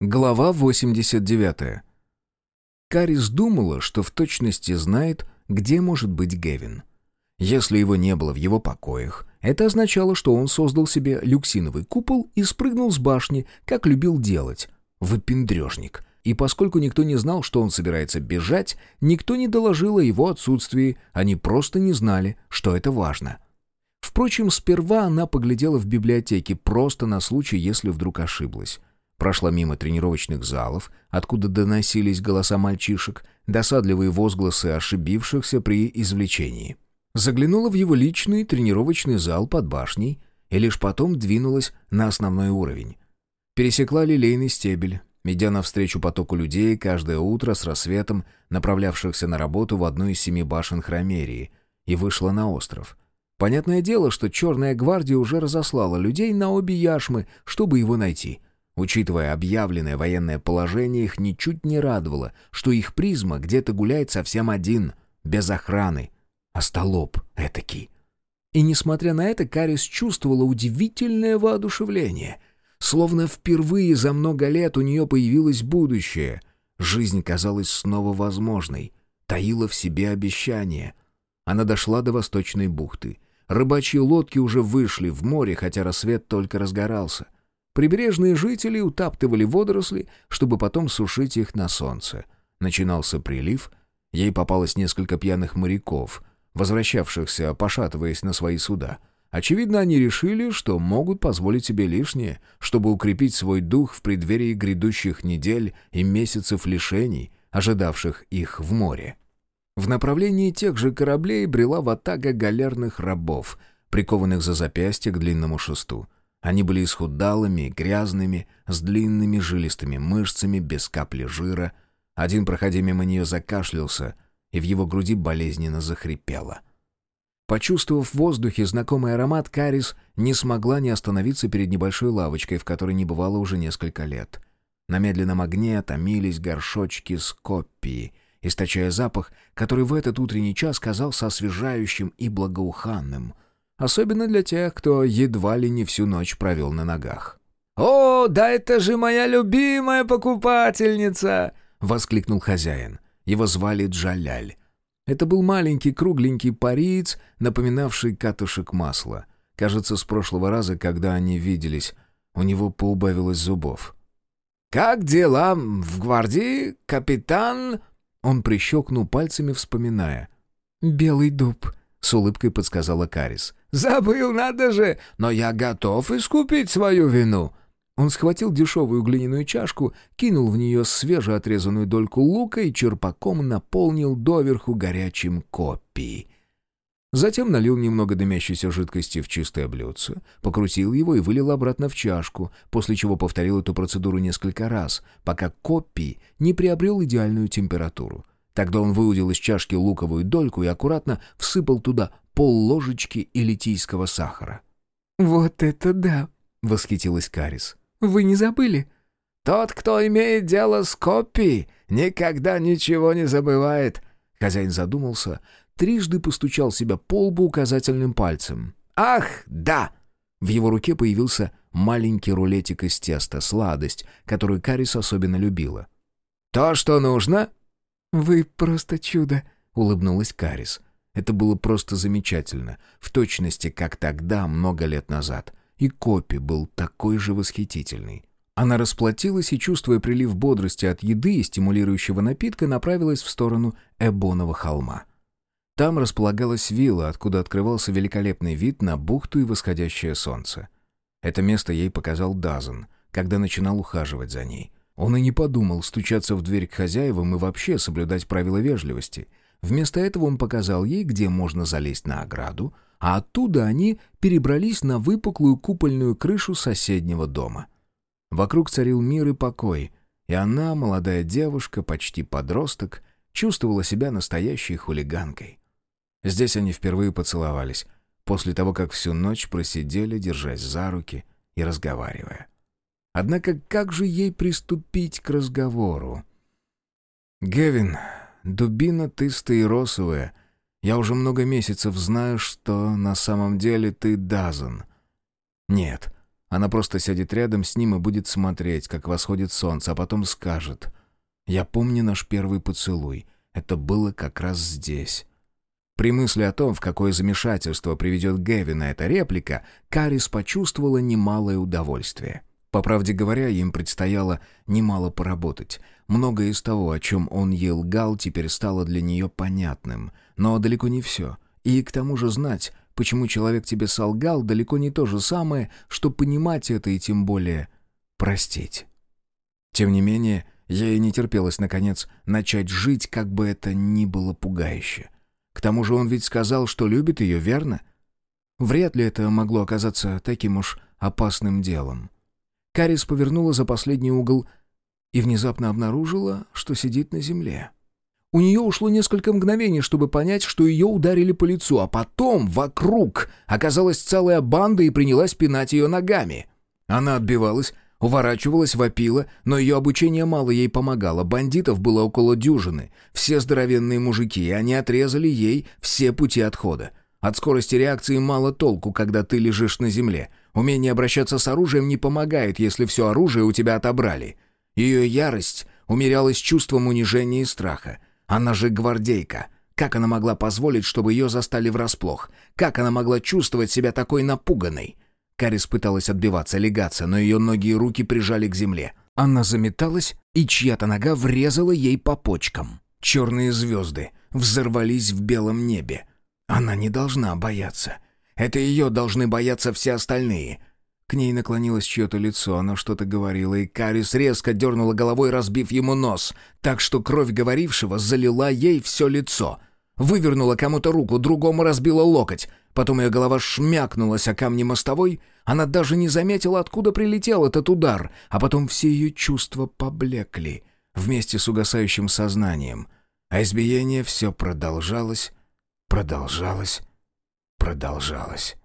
Глава 89. Карис думала, что в точности знает, где может быть Гевин. Если его не было в его покоях, это означало, что он создал себе люксиновый купол и спрыгнул с башни, как любил делать. Выпендрежник. И поскольку никто не знал, что он собирается бежать, никто не доложил о его отсутствии, они просто не знали, что это важно. Впрочем, сперва она поглядела в библиотеке просто на случай, если вдруг ошиблась. Прошла мимо тренировочных залов, откуда доносились голоса мальчишек, досадливые возгласы ошибившихся при извлечении. Заглянула в его личный тренировочный зал под башней и лишь потом двинулась на основной уровень. Пересекла лилейный стебель, идя навстречу потоку людей каждое утро с рассветом, направлявшихся на работу в одну из семи башен Хромерии, и вышла на остров. Понятное дело, что Черная гвардия уже разослала людей на обе яшмы, чтобы его найти — Учитывая объявленное военное положение, их ничуть не радовало, что их призма где-то гуляет совсем один, без охраны. Остолоп этакий. И несмотря на это, Карис чувствовала удивительное воодушевление. Словно впервые за много лет у нее появилось будущее. Жизнь казалась снова возможной, таила в себе обещание. Она дошла до Восточной бухты. Рыбачьи лодки уже вышли в море, хотя рассвет только разгорался — Прибрежные жители утаптывали водоросли, чтобы потом сушить их на солнце. Начинался прилив, ей попалось несколько пьяных моряков, возвращавшихся, пошатываясь на свои суда. Очевидно, они решили, что могут позволить себе лишнее, чтобы укрепить свой дух в преддверии грядущих недель и месяцев лишений, ожидавших их в море. В направлении тех же кораблей брела ватага галерных рабов, прикованных за запястье к длинному шесту. Они были исхудалыми, грязными, с длинными жилистыми мышцами, без капли жира. Один, проходя мимо нее, закашлялся, и в его груди болезненно захрипело. Почувствовав в воздухе знакомый аромат, Карис не смогла не остановиться перед небольшой лавочкой, в которой не бывало уже несколько лет. На медленном огне томились горшочки с копии, источая запах, который в этот утренний час казался освежающим и благоуханным — Особенно для тех, кто едва ли не всю ночь провел на ногах. «О, да это же моя любимая покупательница!» — воскликнул хозяин. Его звали Джаляль. Это был маленький кругленький париец, напоминавший катушек масла. Кажется, с прошлого раза, когда они виделись, у него поубавилось зубов. «Как дела в гвардии, капитан?» Он прищелкнул пальцами, вспоминая. «Белый дуб», — с улыбкой подсказала Карис. «Забыл, надо же! Но я готов искупить свою вину!» Он схватил дешевую глиняную чашку, кинул в нее свежеотрезанную дольку лука и черпаком наполнил доверху горячим копий. Затем налил немного дымящейся жидкости в чистое блюдце, покрутил его и вылил обратно в чашку, после чего повторил эту процедуру несколько раз, пока копий не приобрел идеальную температуру. Тогда он выудил из чашки луковую дольку и аккуратно всыпал туда пол-ложечки элитийского сахара. «Вот это да!» — восхитилась Карис. «Вы не забыли?» «Тот, кто имеет дело с копией, никогда ничего не забывает!» Хозяин задумался, трижды постучал себя по лбу указательным пальцем. «Ах, да!» В его руке появился маленький рулетик из теста, сладость, которую Карис особенно любила. «То, что нужно?» «Вы просто чудо», — улыбнулась Карис. Это было просто замечательно, в точности, как тогда, много лет назад. И Копи был такой же восхитительный. Она расплатилась и, чувствуя прилив бодрости от еды и стимулирующего напитка, направилась в сторону Эбонового холма. Там располагалась вилла, откуда открывался великолепный вид на бухту и восходящее солнце. Это место ей показал Дазен, когда начинал ухаживать за ней — он и не подумал стучаться в дверь к хозяевам и вообще соблюдать правила вежливости. Вместо этого он показал ей, где можно залезть на ограду, а оттуда они перебрались на выпуклую купольную крышу соседнего дома. Вокруг царил мир и покой, и она, молодая девушка, почти подросток, чувствовала себя настоящей хулиганкой. Здесь они впервые поцеловались, после того, как всю ночь просидели, держась за руки и разговаривая. Однако как же ей приступить к разговору? «Гевин, дубина ты стаиросовая. Я уже много месяцев знаю, что на самом деле ты Дазан». «Нет, Она просто сядет рядом с ним и будет смотреть, как восходит солнце, а потом скажет «Я помню наш первый поцелуй. Это было как раз здесь». При мысли о том, в какое замешательство приведет Гевина эта реплика, Карис почувствовала немалое удовольствие. По правде говоря, им предстояло немало поработать. Многое из того, о чем он ел гал, теперь стало для нее понятным. Но далеко не все. И к тому же знать, почему человек тебе солгал, далеко не то же самое, что понимать это и тем более простить. Тем не менее, ей не терпелось, наконец, начать жить, как бы это ни было пугающе. К тому же он ведь сказал, что любит ее, верно? Вряд ли это могло оказаться таким уж опасным делом. Карис повернула за последний угол и внезапно обнаружила, что сидит на земле. У нее ушло несколько мгновений, чтобы понять, что ее ударили по лицу, а потом вокруг оказалась целая банда и принялась пинать ее ногами. Она отбивалась, Уворачивалась, вопила, но ее обучение мало ей помогало. Бандитов было около дюжины. Все здоровенные мужики, и они отрезали ей все пути отхода. От скорости реакции мало толку, когда ты лежишь на земле. Умение обращаться с оружием не помогает, если все оружие у тебя отобрали. Ее ярость умерялась чувством унижения и страха. Она же гвардейка. Как она могла позволить, чтобы ее застали врасплох? Как она могла чувствовать себя такой напуганной? Карис пыталась отбиваться, легаться, но ее ноги и руки прижали к земле. Она заметалась, и чья-то нога врезала ей по почкам. Черные звезды взорвались в белом небе. Она не должна бояться. Это ее должны бояться все остальные. К ней наклонилось чье-то лицо, оно что-то говорило, и Карис резко дернула головой, разбив ему нос, так что кровь говорившего залила ей все лицо. Вывернула кому-то руку, другому разбила локоть. Потом ее голова шмякнулась о камни мостовой, она даже не заметила, откуда прилетел этот удар, а потом все ее чувства поблекли вместе с угасающим сознанием. А избиение все продолжалось, продолжалось, продолжалось.